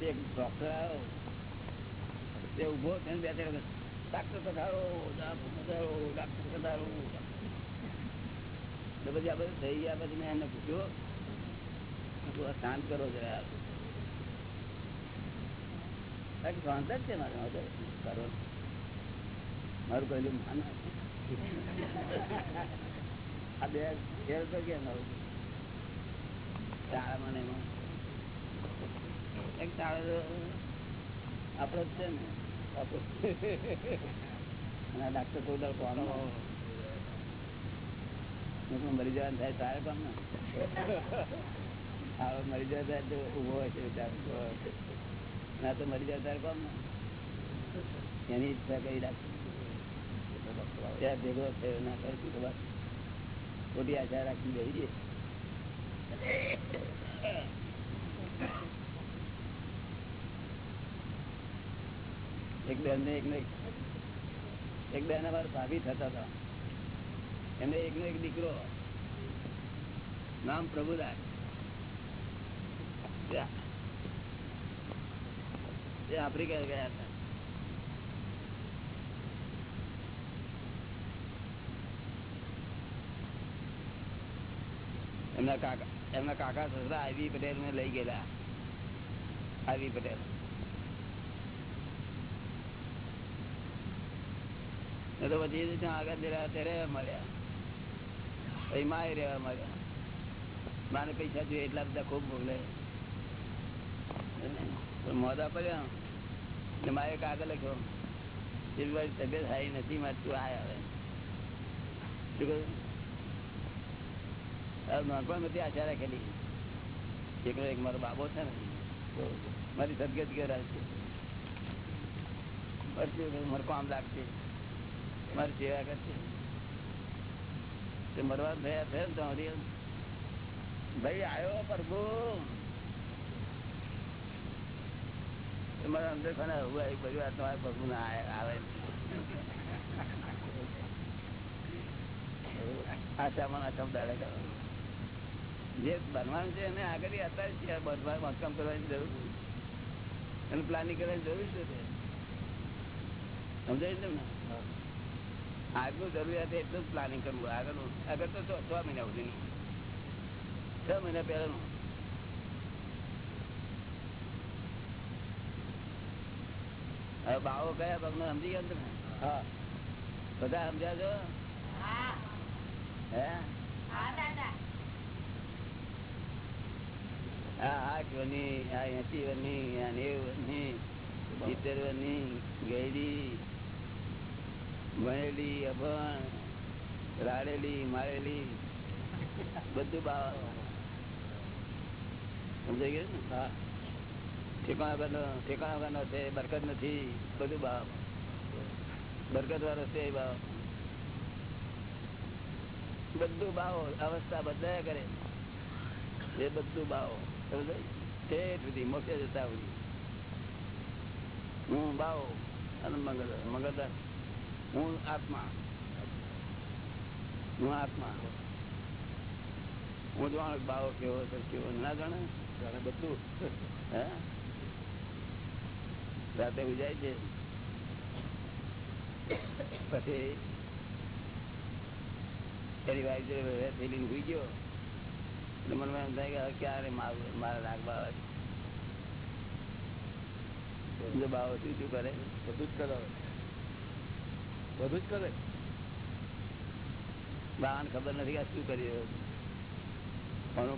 ગયા શાંત કરો જરા. મારે મારું કહેલું માન આ બે ફેર તો કેમ આવું શાળામાં મને એમાં. એક જ છે ને. આપણો મરી જવાનું થાય તારે પણ મરી જવા થાય તો ઊભો હોય છે ના તો મરી જાય તારે પણ એની ઈચ્છા કઈ ડાક્ટર ભેગો થયો, ના કરશું તો બસ ખોટી આશા રાખી ગઈ છે. એક બેન ને ભાભી થતા હતા. એમને એકનો એક દીકરો. નામ પ્રભુદાસ. આફ્રિકા ગયા હતા. એમના કાકા એમના કાકા સસરા આવી પટેલ ને લઈ ગયેલા. આવી પટેલ. તો પછી આગળ જરા રહેવા મળ્યા. પછી માએ રહેવા મળ્યા. મારે પૈસા જોઈએ એટલા બધા ખૂબ મોકલે મોદા પડ્યા ને મારે કાગળ લખ્યો. શિવભાઈ તબિયત સારી નથી, મારે તું આવે શું કહ્યું? નાનપણ નથી આશા રાખેલી. એકલો એક મારો બાબો છે ને. મારી તબિયત કરાય છે મારે મારે કામ લાગશે. મારી સેવા કરશે મરવા થયા થયા તો ભાઈ આવ્યો પ્રભુ. મારા અંદર ખાને હું બધી તમારા પ્રભુ ના આવે. આશામાં આશા દાડે કરવા જે બનવાનું છે એને આગળ અત્યારે છે બધવા બાંધકામ કરવાની જરૂર એનું પ્લાનિંગ કરવાની જરૂર છે સમજાય છે ને આગનું જરૂરિયાત એટલું જ પ્લાનિંગ કરવું આગળનું આગળ તો છ મહિના સુધીનું. છ મહિના પહેલાનું. હવે બાવો કયા પગ સમજી ગયા તમે? હા. બધા સમજ્યા છો હે? હા આઠ વની આ એસી વની આ નેવ વની સિત્તેર વની ગયેલી ભણેલી અભણ રાડેલી મારેલી બધું બા સમજાઈ ગયું ને? હા. ઠેકાણા વગરનો ઠેકાણા વગરનો છે બરકત નથી બધું બાવ બરકત વાળો છે એ બધું બાવો અવસ્થા બદલાયા કરે. એ બધું બાવો ઠેઠ સુધી મોક્ષે જતા હું બાવો અને મંગળ મંગળદાસ. હું આત્મા. હું આત્મા. હું જાણ બાવો કેવો છે કેવો ના જાણે? જાણે બધું. હે? રાતે ઉજાય છે પછી એની વાઈફ જોડે થયેલી હુઈ ગયો. એટલે મને એમ થાય કે ક્યારે મારા નાગબા આવે બાવો શું શું કરે? બધું જ કરે બધું જ કરે. બાણ ખબર નથી આ શું કરી રહ્યો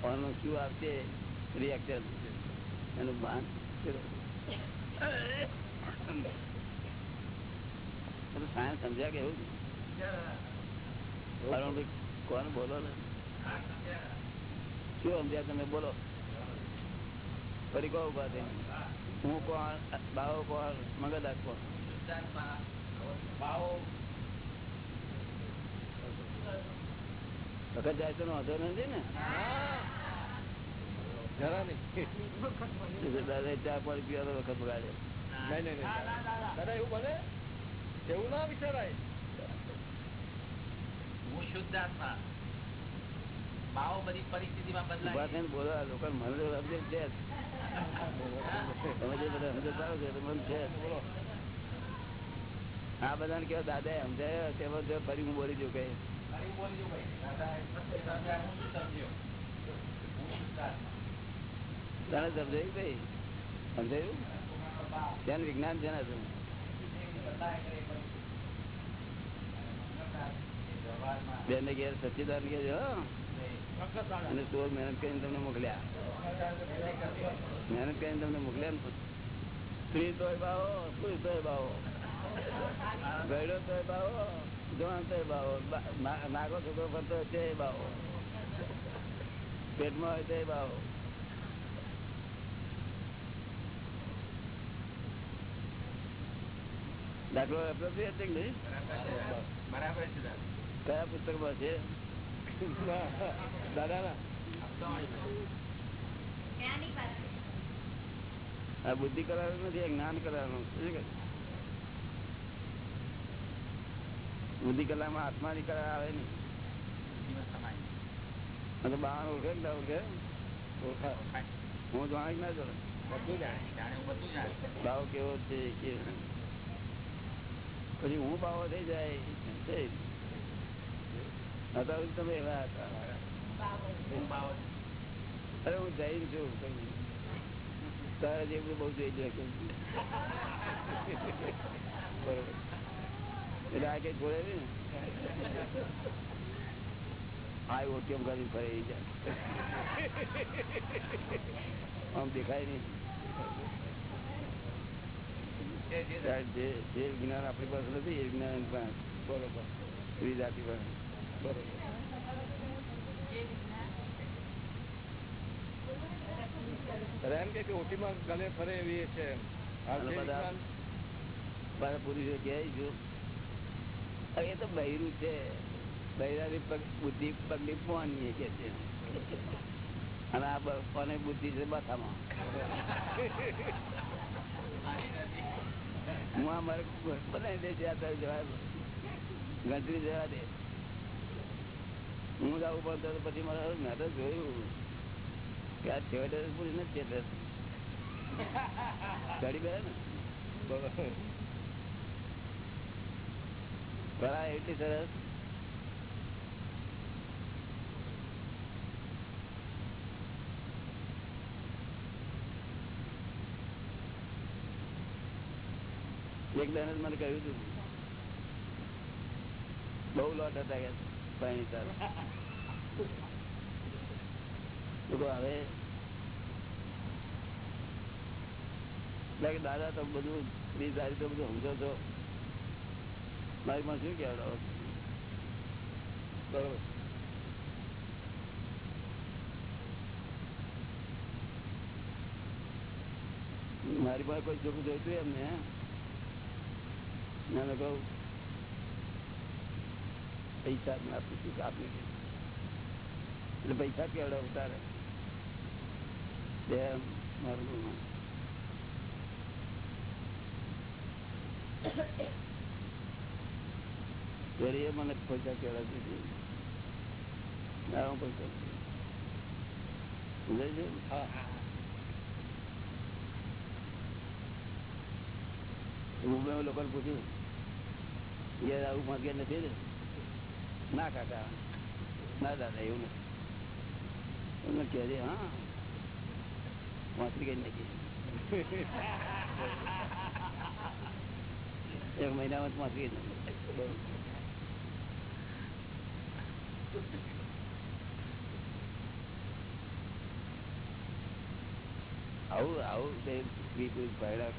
પણ શું આવશે રિએક્શન એનું બાણ સાયન્સ સમજ્યા કે એવું? કોણ બોલો ને? શું સમજ્યા તમે? બોલો. ફરી કહો ઊભા હું કોણ? બાવો કોણ? મંગલદાસ કોણ વખત જાય તો વાંધો નથી ને? જરા નહીં. દાદા ચા પાણી પીવાનો વખત બગાડે. નહીં નહીં નહીં દાદા એવું બને? એવું ના વિચારાય. હું શુદ્ધ આત્મા બધી પરિસ્થિતિમાં બદલાય થઈને બોલો લોકો મને સમજે છે. તમે જે બધા છો મન છે. આ બધાને કેવો દાદા સમજાય? જો ફરી હું બોલી કઈ તને સમજાયું? ભાઈ સમજાયું ત્યાં વિજ્ઞાન છે ને તું બેન ને ઘેર સચિદાન કે છો અને ચોર મહેનત કરીને તમને મોકલ્યા. મહેનત કરીને તમને મોકલ્યા ને સ્ત્રી તોય બાવો સ્ત્રી તોય બાવો. ગયડો તો બાવો જવાન તો બાવો નાગો છોકરો ફરતો હોય તે બાવો. પેટમાં હોય તે બાવો. દાખલો appropriate છે કે નહીં? બરાબર છે દાદા. કયા પુસ્તકમાં છે દાદા ના આ બુદ્ધિ કરાવવાનું નથી જ્ઞાન કરાવવાનું શું કે? બુદ્ધિ કલામાં આત્મા ની કરાર આવે નહીં. બહાર ઓળખે ને ઓળખે. ઓળખાય. હું જાણી ના જોડે બધું જાણે જાણે બધું જાણે. ભાવ કેવો છે કે પછી હું ભાવો થઈ જાય છે. અત્યારે તમે એવા હતા. હું બાવો. અરે હું જૈન છું તારા જેવું બહુ જોઈ લે બરોબર. એટલે આ કઈ છોડે ને? આ ઓટીએમ કરી ફરી જાય. આમ દેખાય નહીં. જે જે કારણ જે જે જ્ઞાન આપણી પાસે નથી એ જ્ઞાન પાસે. બરોબર. જાતિ પાસે. કે ઓટીમાં ગલે ફરે એવી છે જગ્યા બધા પુરુષો કહે છે અરે એ તો બૈરું છે. બૈરાની બુદ્ધિ પગની પોની કે છે. અને આ પોને બુદ્ધિ છે માથામાં. હું આ મારે બનાવી દે છે અત્યારે જવા ગણતરી જવા દે. હું જવું પડતો પછી મારે મેં તો જોયું કે આ છેવટે પૂરી નથી ચડી ગયા ને? બરોબર કળા એટલી સરસ. એક બેન જ મને કહ્યું હતું બહુ લોટ હતા કે પાણી તાર હવે દાદા તો બધું બીજ તો બધું સમજો છો. મારી માં શું કહેવાય? બરોબર. મારી પાસે કોઈ છોકરું જોઈતું એમને મેં કહું. પૈસા જ આપું છું આપી. એટલે પૈસા કેવડો ઉતારે બે મારું એ મને પૈસા કેવડા દીધી. પૈસા. હા. લોકોને પૂછ્યું? આવું નથી ને? ના કાકા ના દાદા એવું નથી. એમને કહેજે હા વાંચી ગઈ નથી એક મહિનામાં વાંચી ગઈ નાખી. આવું આવું તે સ્ત્રી પુરુષ ભાયડા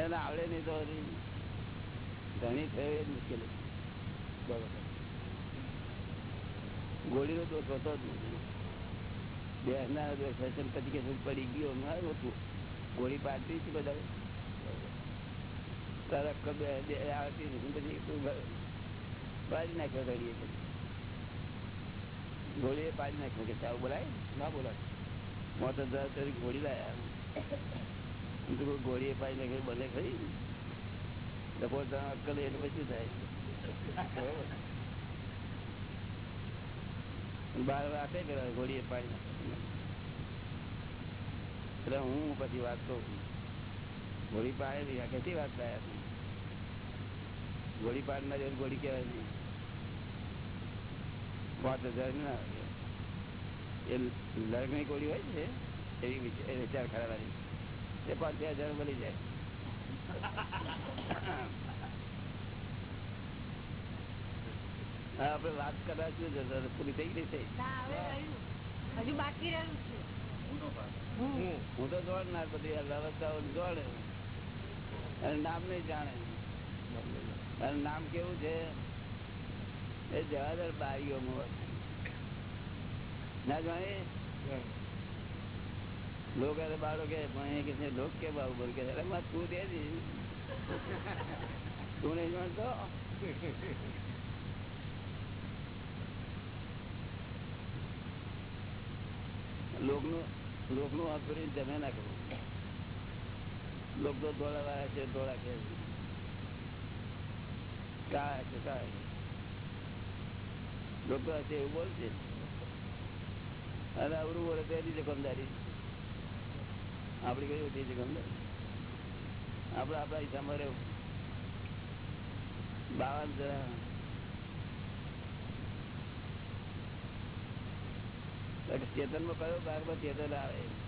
એને આવડે નહીં તો ધણી થયો એ મુશ્કેલ. બરોબર. ગોળીનો દોષ હોતો જ નથી બે કે પડી ગયો ગોળી પાડતી બધા તારા અક્કલ બે બે આવતી નથી પછી તું પાડી નાખ્યો ધડીએ પછી ગોળીએ પાડી નાખ્યો કે ચાવ બોલાય? ના બોલાય. મોટર દ્વારા ગોળી લાયા તો કોઈ ગોળીએ પાડી નાખે બને ખરી ડબો અક્કલ એટલે પછી થાય. બરોબર. બાર વાતે કરે ઘોડીએ પાડી નાખે. એટલે હું પછી વાત કહું ઘોડી પાડેલી આ કેટલી વાત લાયા ગોળી ઘોડી પાડનાર એવી ગોળી કહેવાય નહીં પાંચ હજાર ના આવે. એ લગ્નની ગોળી હોય છે એવી વિચાર ખરા એ પાંચ હજાર મળી જાય. હા આપડે વાત કરવા શું પૂરી થઈ ગઈ છે. ના, હવે રહ્યું. હજુ બાકી રહ્યું છે. હું હું. તો દોડનાર બધી વ્યવસ્થાઓ દોડે. અને નામ નહીં જાણે. અને નામ કેવું છે? એ જવાદર બારીઓ ના જાણે? લોક અરે બાળો કે પણ એ લોક કે બાબુ બોલ કે, અરે તું દે તું નહીં જાણતો? લોકનું લોકનું વાપરી જમે ના કરવું લોક ધોળા વાળા છે ધોળા કે આપડી આપડા હિસાબમાં રહેવું. બાવન જણા. ચેતનમાં કયો ભાગમાં ચેતન આવે?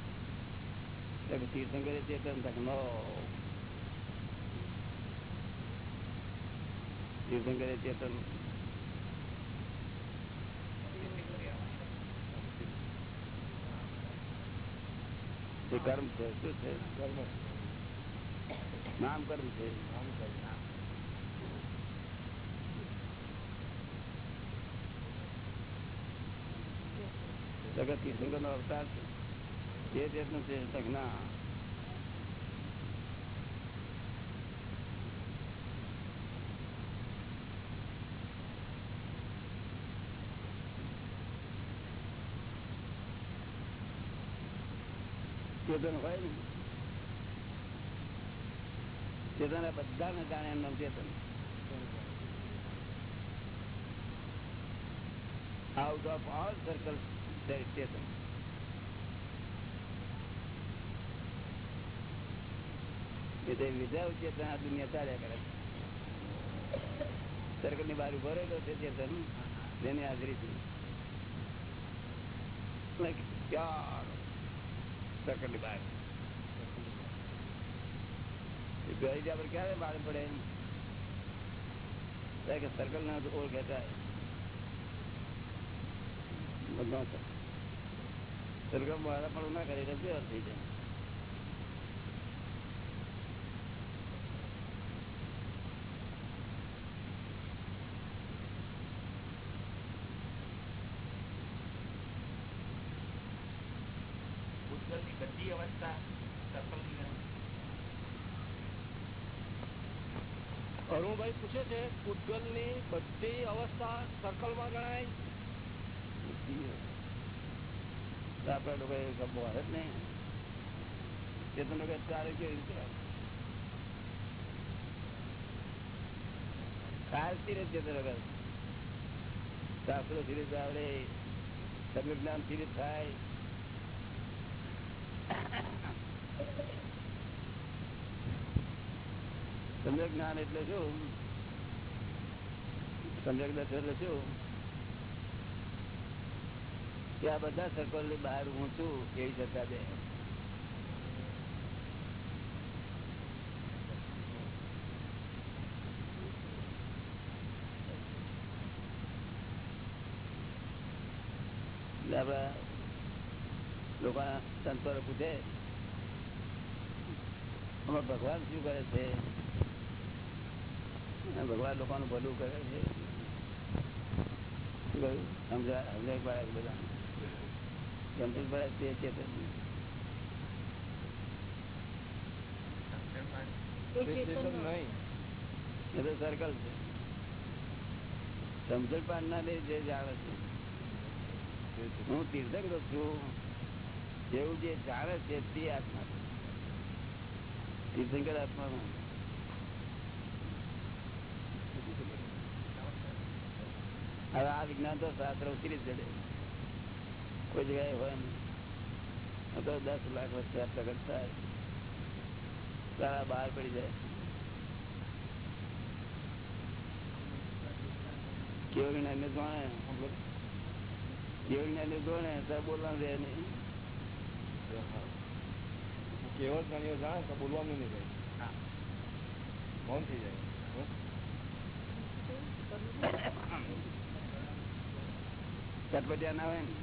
તીર્થંકરે ચેતન તક નો તીર્થંકરે ચેતન કર્મ છે શું છે? કર્મ. નામ કર્મ છે. નામ કર્મ જગત તીર્થંકર નો અવતાર છે. જે દેશનું તક ના. ચેતન હોય ને? ચેતન બધાને જાણે એમ ચેતન. આઉટ ઓફ ઓલ સર્કલ ચેતન. એટલે વિધાઉટ ચેતન ક્યારે બહાર પડે કે સર્કલ ના ઓળખે થાય વાળા પણ ના કરે એટલે બેર થઈ જાય ભૂતગલની બધી અવસ્થા સફળની અરુણભાઈ પૂછે છે પૂતગલની બધી અવસ્થા સર્કલમાં ગણાય. આપડે આવડે. સમ્ય જ્ઞાન સ્થિર થાય. સમ્યક જ્ઞાન એટલે શું? સમ્યક દર્શન એટલે ત્યાં બધા સર્કલની બહાર હું છું, એવી ચર્ચા બે. આપડા લોકો સંતો પૂછે, આમાં ભગવાન શું કરે છે? ભગવાન લોકોનું ભલું કરે છે. શું કહ્યું સમજા સમજાય પડે બધા? સમજ પડે તે ચેતન એ તે સર્કલ છે. સમજણ પાડનાર જે જાણે છે. હું તીર્થક છું. જેવું જે જાણે છે તે આત્મા. તીર્થંકર આત્મા હું. હવે આ વિજ્ઞાન તો શાસ્ત્ર ઉતરી જ જડે. કોઈ જગ્યાએ હોય નહીં. તો દસ લાખ આ પ્રગટ થાય. સારા બહાર પડી જાય. કેવું જ્ઞાન ને જાણે? કેવું જ્ઞાન ને જાણે? ત્યારે બોલવાનું રહે નહીં. કેવો જ્ઞાનીઓ જાણે તો બોલવાનું નહીં. મૌન થઈ જાય. હં? ખટપટિયા ના હોય ને.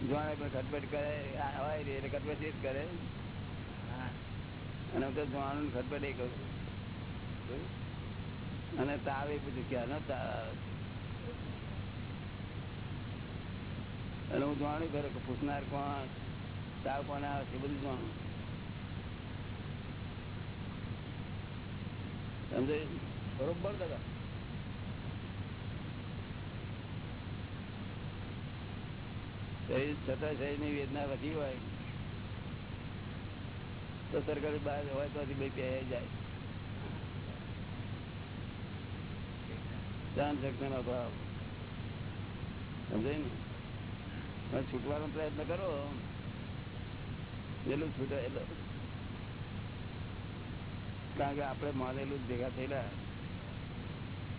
જોવાને પણ ખટપટ કરે હોય રે એટલે ખટપટ જ કરે. અને હું તો જોવાનું ખટપટ એ કરું. અને તાવ એ બધું ક્યાં તાવ અને હું જાણું કરું કે પૂછનાર કોણ તાવ કોને આવે છે એ બધું જાણું સમજાય? બરોબર દાદા. શરીર છતાં શરીરની વેદના વધી હોય, તો સરકાર બહાર હોય તો જાય. ને? છૂટવાનો પ્રયત્ન કરો. એટલું છૂટે એટલું. કારણ કે આપણે માનેલું જ ભેગા થયેલા.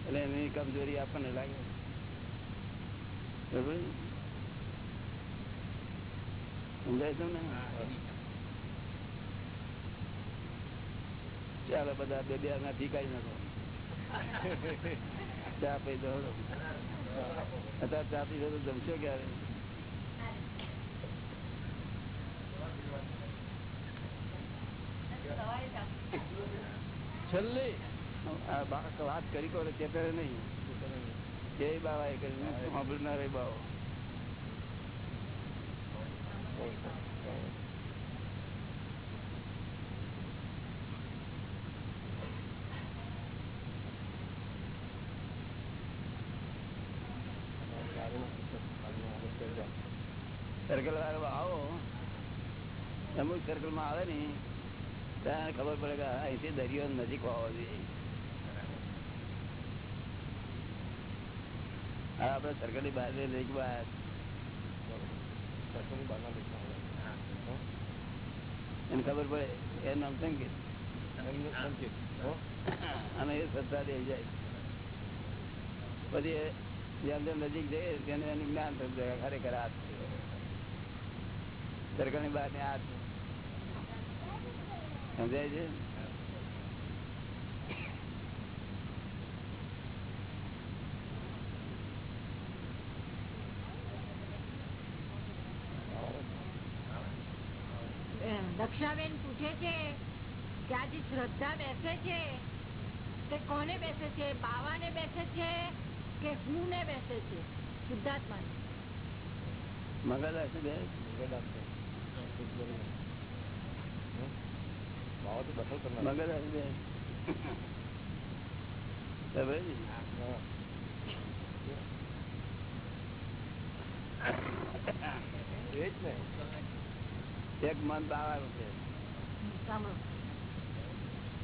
એટલે એની કમજોરી આપણને લાગે. બરોબર? સમજાય છે ને ચાલો બધા બે બે ના ઠીકાઈ નાખો. ચા પી દો અત્યારે ચા પી તો જમશો ક્યારે? છેલ્લી. વાત કરી કોને તે નહીં. જય બાવા એ કરી. સાંભળનાર બાવો સર્કલ વાળો આવો. અમુક સર્કલમાં આવે ને, ત્યાં ખબર પડે કે અહીંથી દરિયો નજીક હોવો જોઈએ. આપડે સર્કલની બહાર નજીક બહાર એને ખબર પડે એ નામ સંકેત અને એ શ્રદ્ધા દે જાય. પછી જેમ જેમ નજીક જઈએ તેને એનું જ્ઞાન થતું જાય ખરેખર આ સરકારની બહાર ને છે. સમજાય છે એમ, દક્ષાબેન પૂછે છે કે આ જે શ્રદ્ધા બેસે છે? તે કોને બેસે છે? બાવાને બેસે છે કે હું ને બેસે છે? શુદ્ધાત્મા મગજ હશે બાવા મગજ હશે ને એક મન બાવાનું છે. સાંભળો.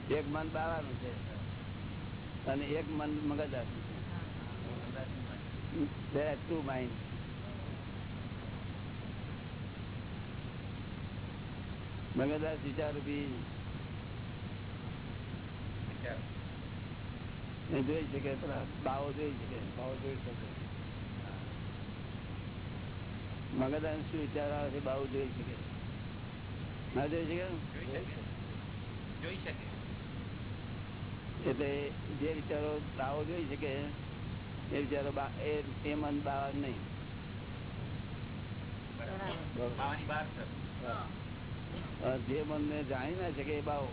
એક મન બાવાનું છે. અને એક મન મગજ છે. ટુ two મગજદાર વિચાર બી જોઈ શકે બાવો જોઈ શકે. બાવો જોઈ શકે. મગજદાર શું વિચાર આવે છે બાવો જોઈ શકે. ના જોઈ શકે. જોઈ શકે. એટલે જે વિચારો દાવો જોઈ શકે એ વિચારો એ એ મન બાવા નહીં. જે મન મનને જાણી ના શકે એ બાવો.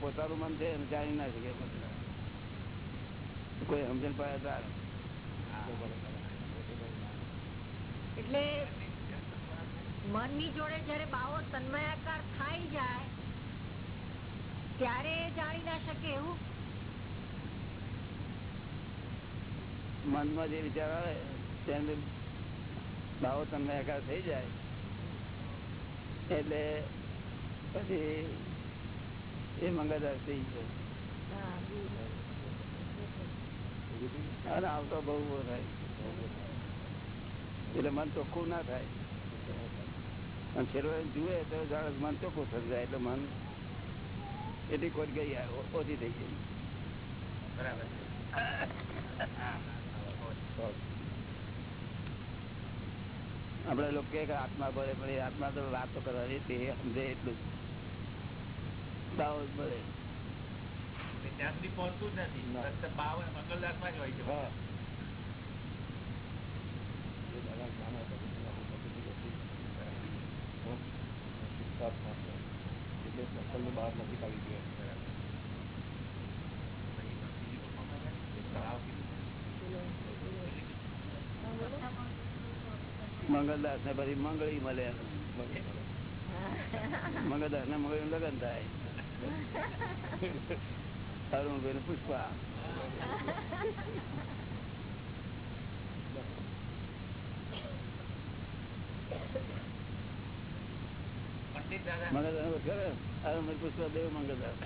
પોતાનું મન છે જાણી ના શકે કોઈ સમજણ પડે તાર એટલે મનની જોડે જયારે બાવો તન્મયાકાર થાય જાય ત્યારે જાણી ના શકે એવું? મનમાં જે વિચાર આવે તેને ભાવો તમને એકાર થઈ જાય. એટલે પછી એ મંગળદાર થઈ જાય અને આવતો બહુ થાય. એટલે મન ચોખ્ખું ના થાય. અને છેલ્લો જુએ તો જાણે મન ચોખ્ખું થઈ જાય એટલે મન એટલી ખોટ ગઈ? ઓછી થઈ ગઈ. બરાબર આપડે લોકો આત્મા ભરે પણ આત્મા તો વાત તો કરવાની તે સમજે એટલું જ. દાવો જ ભરે ત્યાં સુધી પહોંચતું જ નથી. બાવન જ હોય છે. હા. એટલે નકલની બહાર નથી કાઢી જોઈએ. મંગળદાસ ને પછી મંગળી મળે. મંગળદાસ ને મંગળી લગ્ન થાય. અરુણભાઈ ને પુષ્પા. Thank દાદા મંગળદાસ અરુણભાઈ પુષ્પા દેવ મંગળદાસ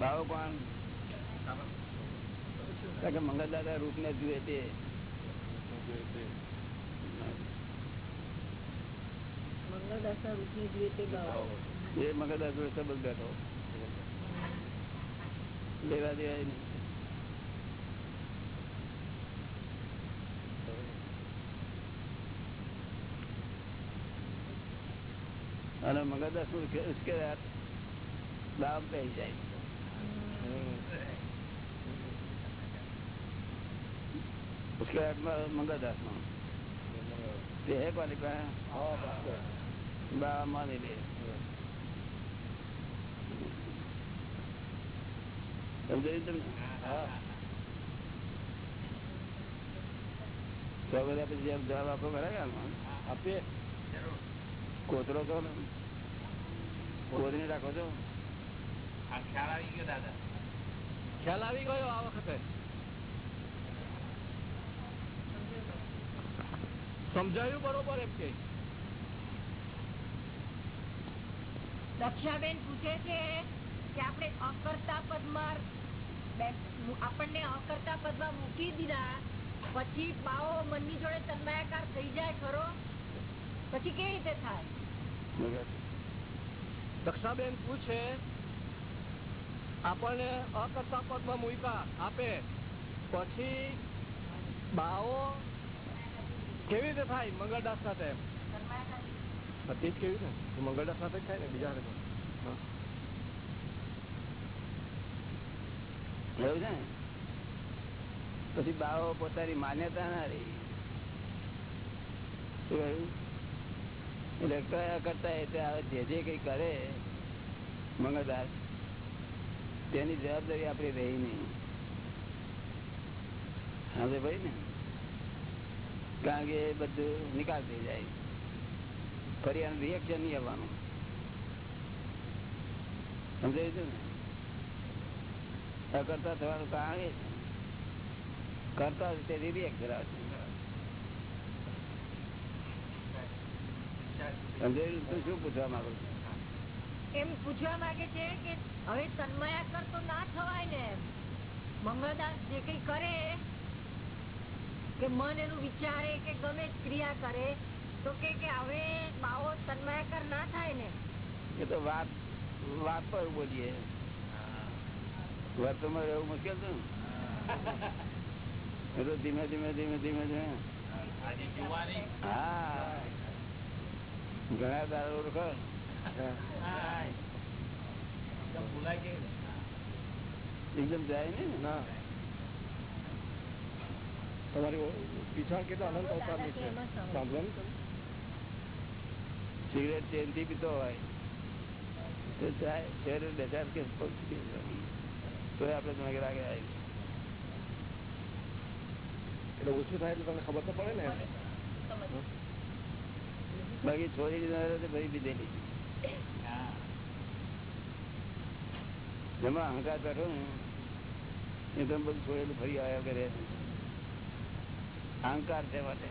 ભાવ કોણ કે મંગળદાદા રૂપ ને જુએ તે મંગળદાસના રૂપની જોઈએ તે ગાવો એ મંગળદાસ લેવા દેવાય નહીં. અને મગજદાસ ઉશ્કેરાટ દામ પહી જાય. ઉશ્કેરાટમાં મંગળદાસ નો તે હે કોની પાસે? બા માની લે. સમજાયું તમને હા તો બધા પછી જેમ જવાબ આપો ખરા કે આમાં? આપીએ જરૂર કોતરો છો ને કોતરી રાખો છો આ ખ્યાલ આવી ગયો દાદા ખ્યાલ આવી ગયો આ વખતે સમજાયું બરોબર એમ કે દક્ષાબેન પૂછે છે કે આપણે અકર્તા પદમાં બેસ- આપણને અકર્તા પદમાં મૂકી દીધા. પછી બાવો મનની જોડે તન્માયાકાર થઈ જાય ખરો. પછી કેવી રીતે થાય? દક્ષાબેન પૂછે આપણને અકર્તા પદમાં મૂકા આપે? પછી બાવો કેવી રીતે થાય મંગળદાસ સાથે? મંગળદાસ સાથે થાય ને બીજા હારે તો. હા. એવું છે ને? પછી બાવો પોતાની માન્યતા ના રહી. કરતા જે જે કઈ કરે મંગળદાર તેની જવાબદારી આપણી રહી નહીં. હવે ભાઈ ને. કારણ કે બધું નિકાલ થઈ જાય. ફરી આનું રિએક્શન નહીં આવવાનું. સમજાયું ને? અકર્તા થવાનું કારણ એ કરતા જ તે રિએક્શન સમજાયું? તું શું પૂછવા માંગુ એમ પૂછવા માંગે છે કે હવે તન્માયાકર તો ના થવાય ને. મંગળદાસ જે કઈ કરે કે મન એનું વિચારે કે ગમે ક્રિયા કરે તો કે કે હવે બાવો તન્માયાકર ના થાય ને. એ તો વાત વાત પર બોલીએ. વર્તમાં રહેવું મુશ્કેલ છે? ને એ તો ધીમે ધીમે ધીમે ધીમે. ધીમે હા. ઘણા દારો ઓળખો. એકદમ જાય ને? ના. તમારી પીછાણ કેટલા અનંત અવતારની છે? સિગરેટ ચેનથી પીતો હોય. તો જાય શહેર બે ચાર કે તો આપડે તમને આગળ આવી એટલે ઓછું થાય એટલે તમને ખબર તો પડે ને. બાકી છોરી ભરી હા. જેમાં અહંકાર બેઠો ને એ તમે બધું છોડેલું ફરી આવ્યા કરે. અહંકાર છે માટે.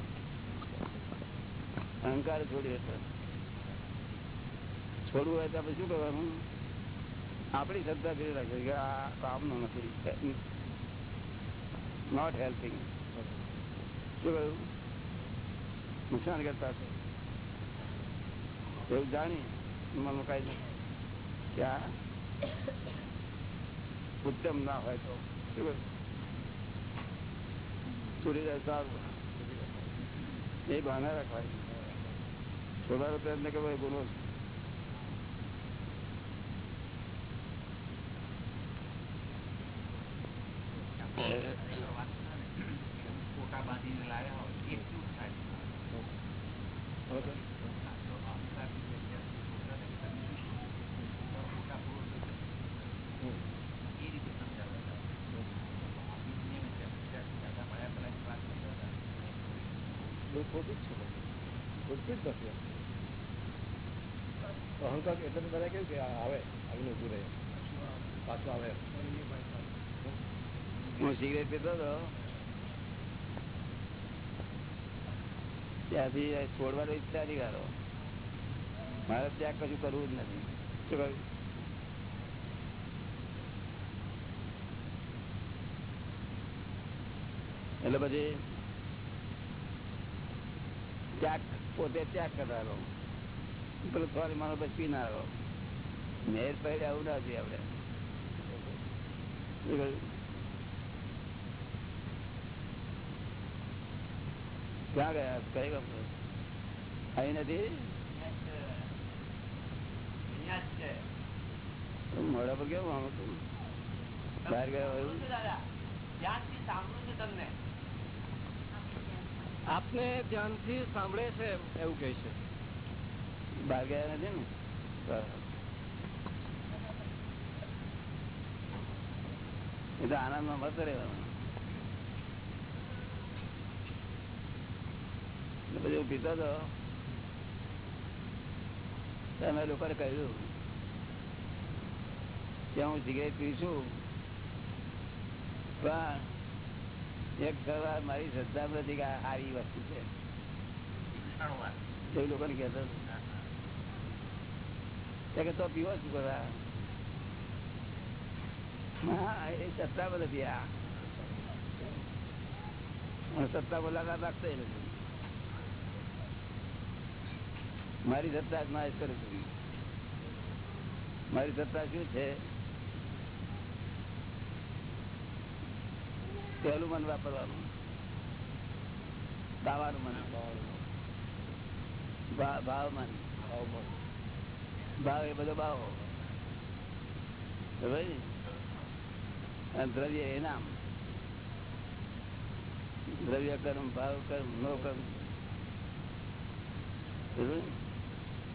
અહંકાર છોડ્યો હતો છોડવું હોય તો આપણે શું કરવાનું? આપણી શ્રદ્ધા ફેરી રાખવી કે આ કામનું નથી. નોટ હેલ્પિંગ શું કહ્યું? નુકસાન કરતા છે એવું જાણી મનમાં કાંઈ કે આ ઉત્તમ ના હોય તો. શું કહ્યું? જાય સારું. એ બહાના રાખવાય. છોડવાનો પ્રયત્ન કરવો એ ગુનો છે ફોટા બાંધીને લાવ્યા હોય એ શું થાય બરોબર? હમ. એ રીતે સમજાવતા બહુ ખોટું જ છે બધું. ખોટું જ નથી એમ. તો અહંકાર એટલે બધા કેવું કે આવે. આવીને ઉભું રહે પાછું આવે સિગરેટ પીતો હતો. ત્યાંથી છોડવાનો ઈચ્છા નહીં કરો. મારે ત્યાં કશું કરવું જ નથી. શું કહ્યું એટલે પછી ત્યાગ પોતે ત્યાગ કરવાનો પેલો થોડી મારો પછી પીનારો. મેર પહેર્યા આવું ના જોઈએ આપણે શું કહ્યું? ક્યાં ગયા કઈ કંપની અહીં નથી? મોડા પર કેવું આમ હતું? બહાર ગયા એવું? આપને ધ્યાનથી સાંભળે છે એવું કહે છે. બહાર ગયા નથી ને. એ તો આનંદમાં મત રહેવાનું. પછી પીતો હતો. અમે લોકોને કહ્યું કે હું સિગરેટ પીશું પણ એક સવાર મારી શ્રદ્ધા નથી કે આ વસ્તુ છે. એ લોકોને કહેતો હતો. કે, તો પીવો શું બધા હા, એ સત્તા બધા પીયા સત્તા બોલાતા રાખતો નથી મારી સત્તા જ નાશ કરું છું. મારી સત્તા શું છે? પહેલું મન વાપરવાનું. દાવાનું મન. ભાવ મન. ભાવ એ બધો ભાવ. દ્રવ્ય એ નામ. દ્રવ્ય કર્મ, ભાવ કર્મ, નો કર્મ.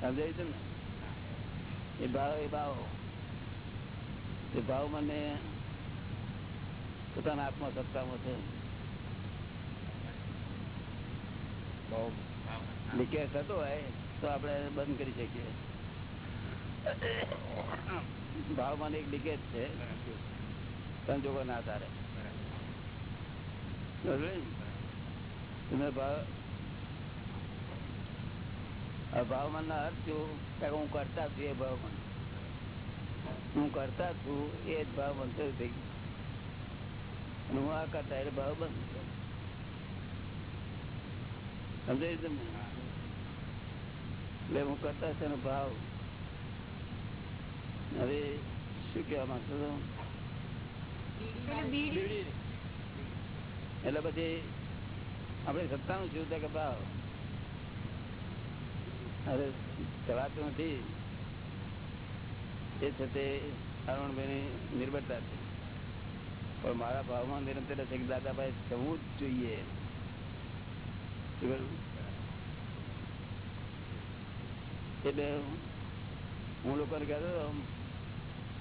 સમજ્યો ને? એ ભાવ એ ભાવ. એ ભાવ મને પોતાના આત્મા સત્તામાં છે. લીકેજ થતો હોય તો આપણે બંધ કરી શકીએ. ભાવમાં એક લીકેજ છે. સંજોગો ના ને? ભાવ આ ભાવમાં ના અર્થ શું હું કરતા છું એ ભાવમાં હું કરતા છું એ જ ભાવ બંધ થઈ ગયું હું આ કરતા એટલે ભાવ બંધ સમજાય તમને? એટલે હું કરતા છે એનો ભાવ. હવે શું કેવા માંગતો હતો એટલે પછી આપણે સત્તાનું શું કે ભાવ? અરે, ચલાતું નથી. એ છે તે અરુણભાઈની નિર્ભરતા છે. પણ મારા ભાવમાં નિરંતર છે કે દાદાભાઈ થવું જ જોઈએ. એટલે હું લોકોને કહેતો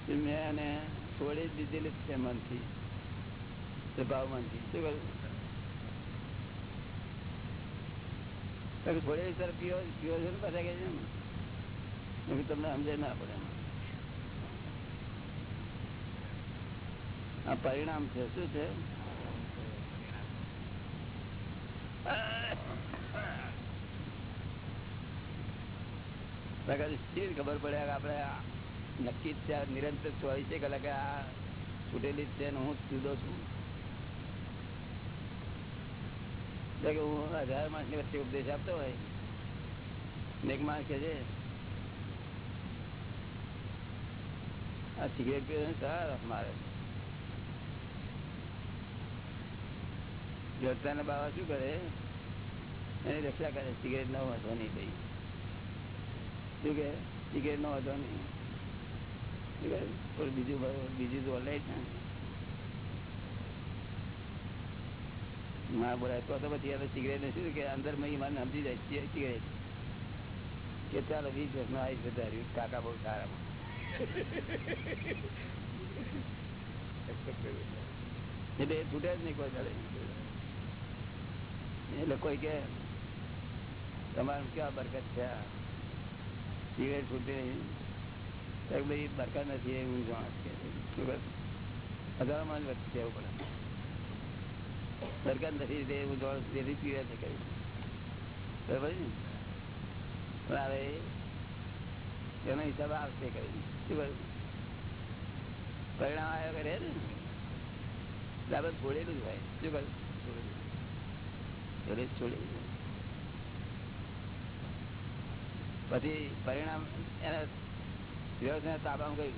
મેં એને છોડી જ દીધેલી છે મનથી, ભાવમાંથી. શું કહ્યું? તમે છોડેલી તરફ પીઓ પીવો છો ને પાછા કે છે તમને સમજાય ના પડે આ પરિણામ છે, શું છે? ખબર પડે આપણે નક્કી જ નિરંતર ચોવીસે કલાકે આ છૂટેલી જ છે હું જ જુદો છું એટલે કે હું હજાર માણસની વચ્ચે ઉપદેશ આપતો હોય. એક માણસ કે છે, આ સિગરેટ પીવે સારા મારે. જોતાને બાવા શું કરે? એની રક્ષા કરે સિગરેટ ન વાંધો નહીં ભાઈ. શું કે સિગરેટ નો વાંધો નહીં? બીજું બીજું તો ઓલાય ને. ના બોલાય તો પછી હવે સિગરેટ શું કે અંદર મને સમજી જાય સિગરેટ કે ચાલો વીસ વર્ષનો આવી વધાર્યું કાકા બહુ સારામાં એટલે એ છૂટે જ નહીં કોઈ ચાલે એટલે કોઈ કે, તમારું ક્યાં બરકત છે? સિગરેટ છૂટે નહીં. તો બરકત નથી, એ હું જાણ કે શું કરું હજારોમાં જ વધશે એવું પડે. બરકત નથી, તે હું જોડ તેથી પીવે છે કહ્યું બરાબર ને? પણ હવે એનો હિસાબ આવશે કહ્યું શું કહ્યું? પરિણામ આવ્યો કરે ને? દાબત છોડેલું જ હોય. શું કહ્યું? છોડેલું છોડેલું પછી પરિણામ એને વ્યવસ્થા તાબામાં ગયું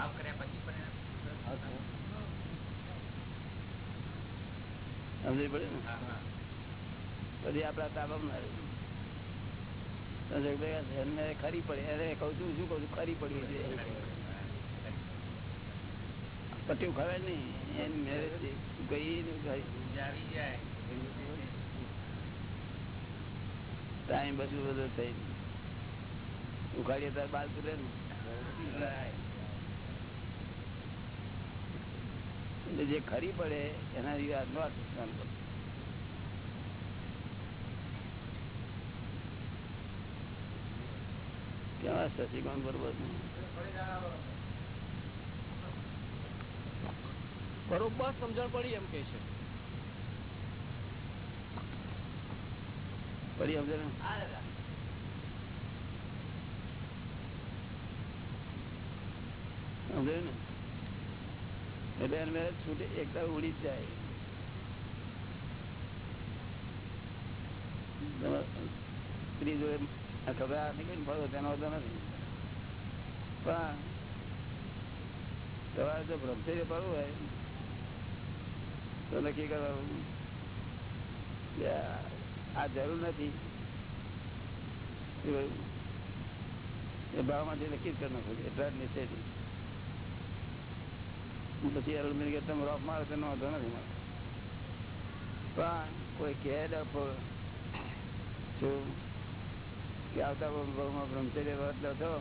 આમ કર્યા પછી પરિણામ સમજી પડે ને? બધી આપડા તાબામાં ના ખરી પડે અરે કઉ છું શું કઉ છું? ખરી પડી છે. પટ્યું ખવે નહીં. એની મેરેજ ગઈ ટાઈમ બધું બધું થઈ ઉખાડીએ તાર બાલ સુરે ને. એટલે જે ખરી પડે એના વિવાદ નો અનુષ્ઠાન કરો. કેવા શશિકાંત બરોબર? બરોબર સમજણ પડી એમ કે છે પડી સમજે ને? સમજાયું ને એટલે એને છૂટે, એક ઉડી જાય. સ્ત્રી જોડે પણ તમારે જો બ્રહ્મચર્ય પડવું હોય, તો નક્કી કરવાનું આ- જરૂર નથી? એ ભાવમાંથી નક્કી જ કરી નાખવું એટલા જ નિશ્ચયથી. પછી અરુણબેન કે તમે રોપ મારો તેનો વાંધો નથી મારો. પણ કોઈ કહે શું કે આવતા બહુમાં બ્રહ્મચર્ય વ્રત છો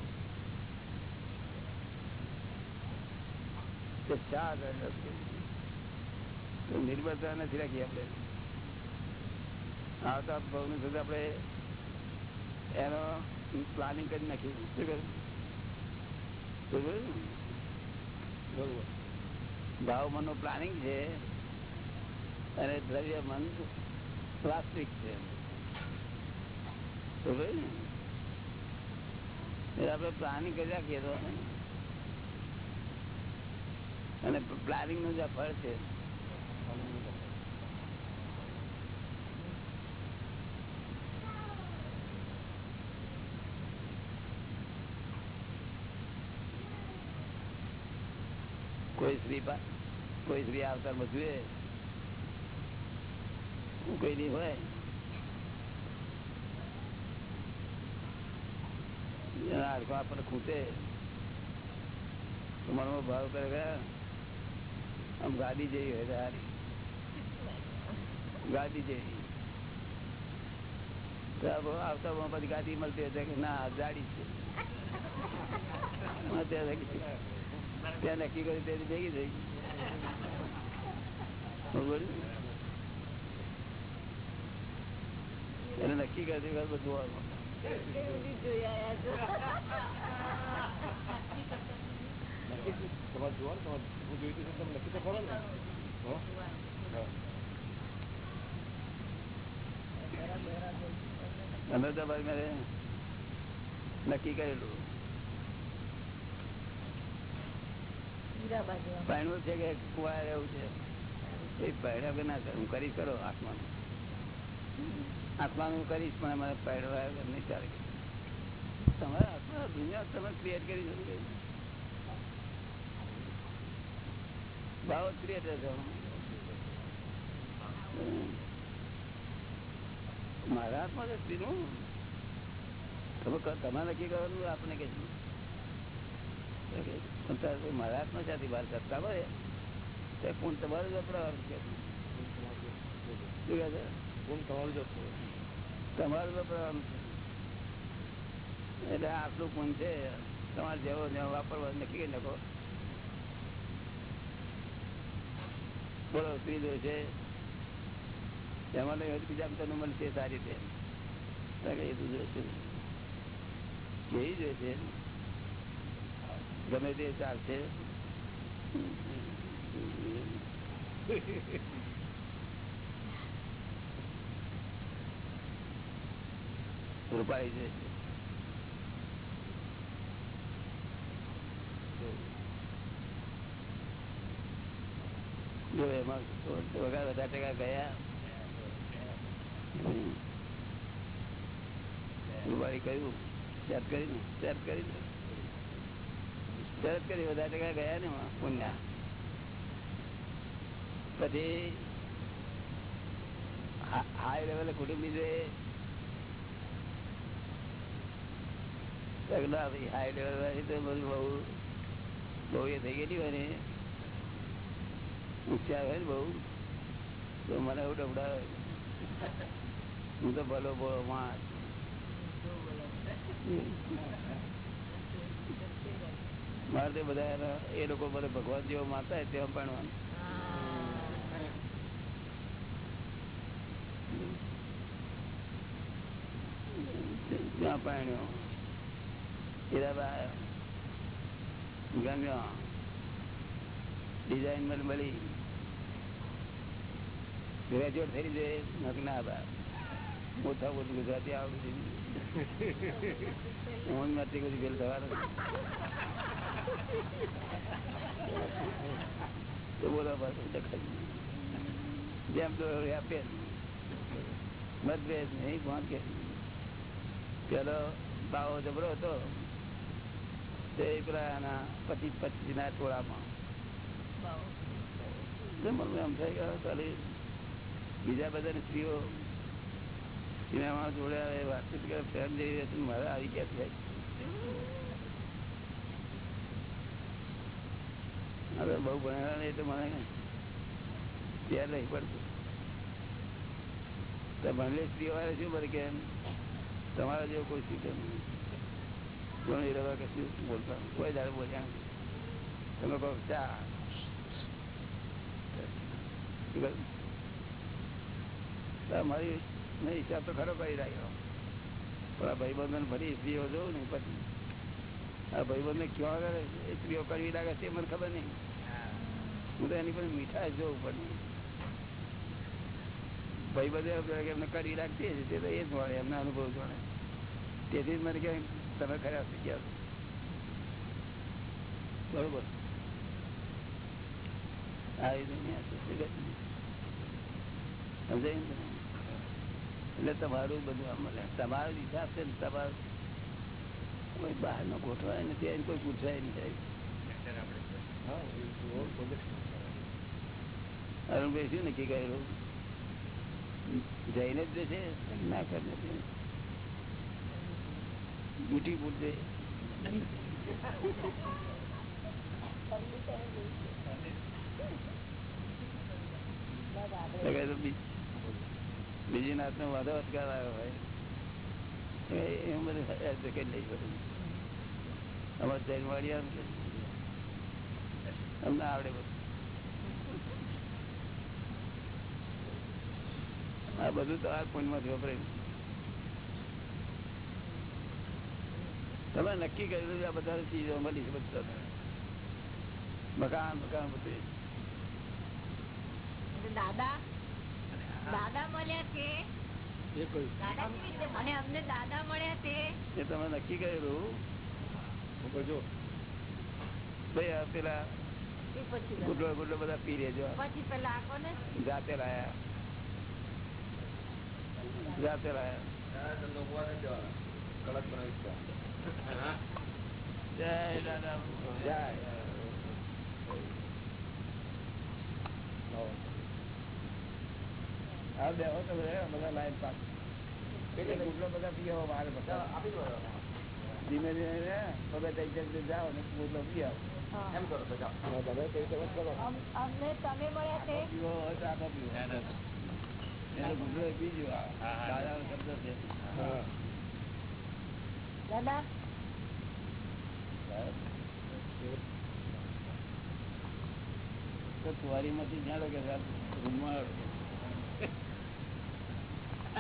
તે? તો નિર્ભરતા નથી રાખી આપણે. આવતા બહુની સુધી આપણે એનો પ્લાનિંગ કરી નાખ્યું શું કહ્યું? બરોબર ભાવ મનનું પ્લાનિંગ છે અને દ્રવ્ય મન વાસ્તવિક છે આપણે પ્લાનિંગ કરી રાખીએ તો અને પ્લાનિંગનું જે ફળ છે કોઈ કોઈ સ્ત્રી આવતાર જુએ. કોઈ ની હોય. આપણને ખૂટે. મનમાં ભાવ કરે આમ ગાડી જેવી હોય તો ગાડી જેવી. આવતા પછી ગાડી મળતી હોય કે ના ગાડી છે. ત્યાં નક્કી- કર્યું તેથી ભેગી થઈ એને નક્કી કરતી વખત બધું. તમારે જોવાનું તમારે હું જોઈતું છે તમે નક્કી તો કરો ને હો? હા. અમે તો ભાઈ મારે નક્કી કરેલું છે કે કુવા રહેવું છે? એ પહેર્યા વગર ના હું કરીશ કરો આત્માનું આત્માનું કરીશ, પણ અમારે પહેરવા નહીં ચાલે. તમારા આત્મા દુનિયા તમે ક્રિએટ કરી શકો ભાવ ક્રિએટ છો મારા હાથમાં છે સ્ત્રીનું તમે નક્કી કરવાનું આપણે કે મારા હાથમાં ત્યાંથી બહાર સત્તા હોય તો પૂન તમારું જ છે. છે? તમારું જ છે. એટલે આટલું છે તમારે જેવો જેવો વાપરવા નક્કી કરી નાખો. બોલો દોષ છે? એમાં બીજા તને મળશે સારી રીતે. એ તું જોશે જોઈશે ગમે તે ચાલશે રૂપાળી જોઈશે જો એમાં વગર વધારે ટકા ગયા રૂપાળી કહ્યું સેટ કરી સેટ કરી સેટ કરી વધારે ટકા ગયા ને પુણ્યા. પછી હાઈ લેવલે કુટુંબી હાઈ લેવલ તો બધું થઈ ગયેલી હોય ને. બહુ. તો મને એવું ડબડાવે. હું તો ભલો મારે તો બધા એ લોકો મને ભગવાન જેવો માનતા હોય તેમ પણ ત્યાં પાણ્યો હીરાબા ગમ્યો. ડિઝાઇન મને મળી. ગ્રેજ્યુએટ થઈ જાય નથી હતા મોટા મોટું ગુજરાતી આવડું હું નથી કોઈ ફેલ થવાનું. તો પેલો પચીસ પચીસ ના ટોળામાં. એમ થાય કે ચાલી બીજા બધા સ્ત્રીઓ સિનેમા જોડે વાતચીત કરે ફ્રેન્ડ જેવી મારે આવી ગયા છે હવે બહુ ભણેલા નહીં તો મને ત્યાં નહીં પડતું. તો ભણેલી સ્ત્રીઓ વાળે શું ભરે કે તમારા જેવો કોઈ શીખે ઘણી રવા કશું બોલતા? કોઈ દાડે બોલ્યા તમે કહો, ચા. મારી નહીં હિસાબ તો ખરો કરી રાખ્યો. પણ આ ભાઈબંધન ફરી સ્ત્રીઓ જોઉં ને પછી. આ ભાઈબંધને ક્યાં આગળ સ્ત્રીઓ કરવી લાગે તે મને ખબર નહીં. હું તો એની પર મીઠાઈ જોઉં પણ બધા એમને કરી રાખતી તે તો એ જ મળે એમના અનુભવ જોડે તેથી જ મને કહે તમે ખરા થઈ ગયા. બરોબર? આવી દુનિયા? સમજાય ને એટલે તમારું બધું આમ મળે. તમારો જ હિસાબ છે ને તમારો. કોઈ બહાર નો ગોઠવાય નથી ત્યાં કોઈ પૂછાય નહીં. જાય અરુણભાઈ શું નક્કી કરેલું જઈને જ જશે ના કરે બુટી પૂરશે બીજી નાથ નો વાંધો અટકાર આવ્યો હોય. એ- એમ બધું લઈ શકું અમારે જૈન વાળી અમને આવડે બધું. આ બધું તો આ પુણ્યમાંથી વપરાય તમે નક્કી કરી આ બધા ચીજો મળી છે બધા મકાન મકાન બધું. દાદા દાદા મળ્યા છે? અને અમને દાદા મળ્યા તે એ તમે નક્કી કરેલું જો ભાઈ પેલા ગુડલો ગુડલો બધા પી લેજો. પછી પેલા જાતે લાયા. જાતે હા બેહો તો બધા બધા લાઈન પાક ગુડલો બધા પીઓ વાર બધા. ધીમે ધીમે રે બધા તઈ તઈ જાઓ ને ગુડલો પી આવો. એમ કરો તો જાઓ. તમે કઈ તમે મળ્યા છે? દાદા તો કુવારીમાંથી જ્યાં લોકો રૂમમાં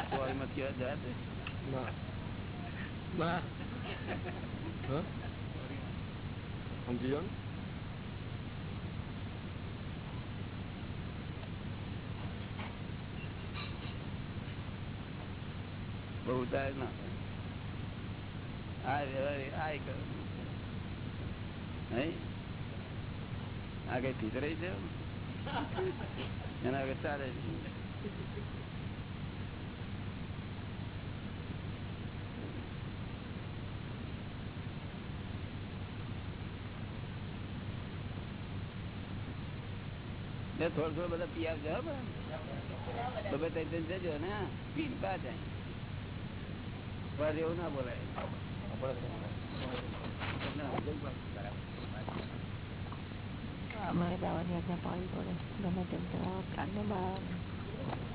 કુવારીમાં કેવા જાય છે? સમજી જાઓ બહુ ઉતાર ના આ વ્યવહાર આ કરો નહીં? આ કઈ ફીત રહી છે એના વગર ચાલે થોડું થોડું બધા પી આવજો હો બા. તમે તઈ જજો ને પીને પા જાય. પર એવું ના બોલાય? અમારે દાવાની આજ્ઞા પાડવી પડે ગમે તેમ કરાવો કાનને બાળા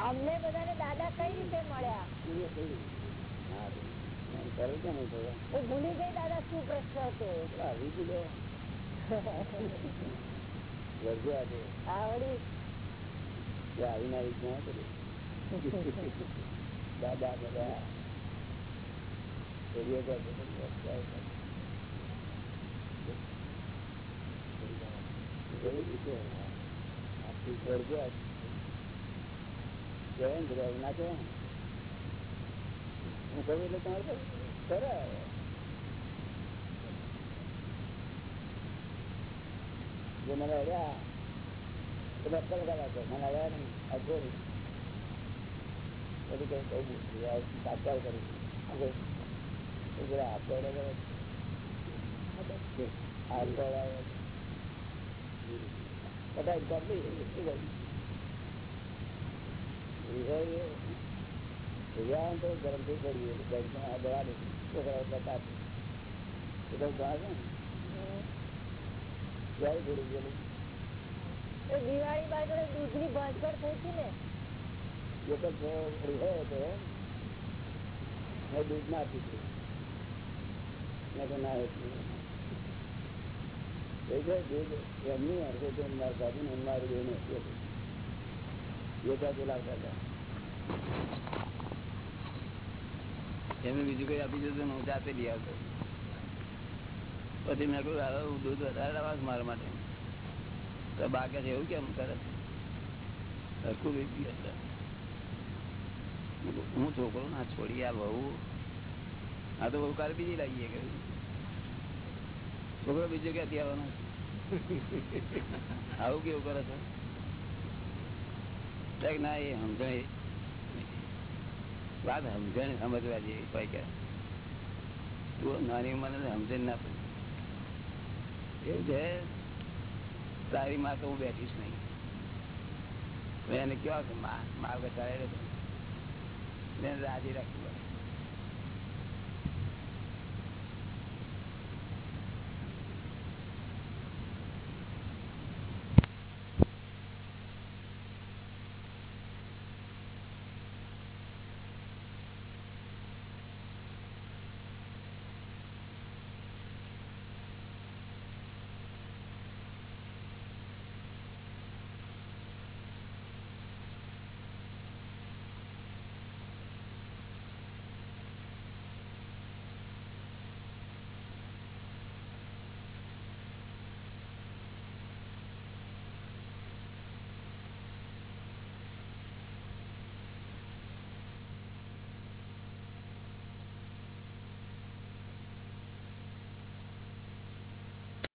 અમને બધાને દાદા કઈ રીતે મળ્યા? ભૂલી ગઈ દાદા શું પ્રશ્ન હતો દાદા બધા કહેવાય ને ના કહેવાય હું કહું એટલે તમારે કરે જો મને અડ્યા, તો અક્કલ કાઢા છે મને અડ્યા નહીં અડધો નહીં બધું કઈ કહું કરું કટાઈ કરી. શું થી પડી ગરમમાં આ દવા દે છોકરાઓ બતા એ તો એ દિવાળી બાજુ દૂધની ભાંજગડ થઈ હતી ને એક જ મેં દૂધ ના પીધું મેં તો ના હતું એ દૂધ એમની હરકત મારી બાજુ મારું બેન હતું એમને બીજું કઈ આપી દીધું હું જાતે લઈ આવતો પછી મેં કહ્યું દૂધ વધારે લાવવા મારા માટે. તો બાકી છે એવું કેમ કરે? સરખું વેચી હતા હું છોકરો ના છોડી, આ બહુ આ તો બહુ કાલે બીજી લાગીએ કે છોકરો બીજો ક્યાંથી આવવાનો? આવું કેવું કરે છે? કંઈક ના એ સમજણ વાત સમજણ સમજવા જેવી કોઈ કે. તું નાની ઉંમર સમજણ ના પડી. એવું છે? તારી માં તો હું બેઠીશ નહીં. મેં એને કેવા કે માં માં ચાલે ને મેં રાજી રાખી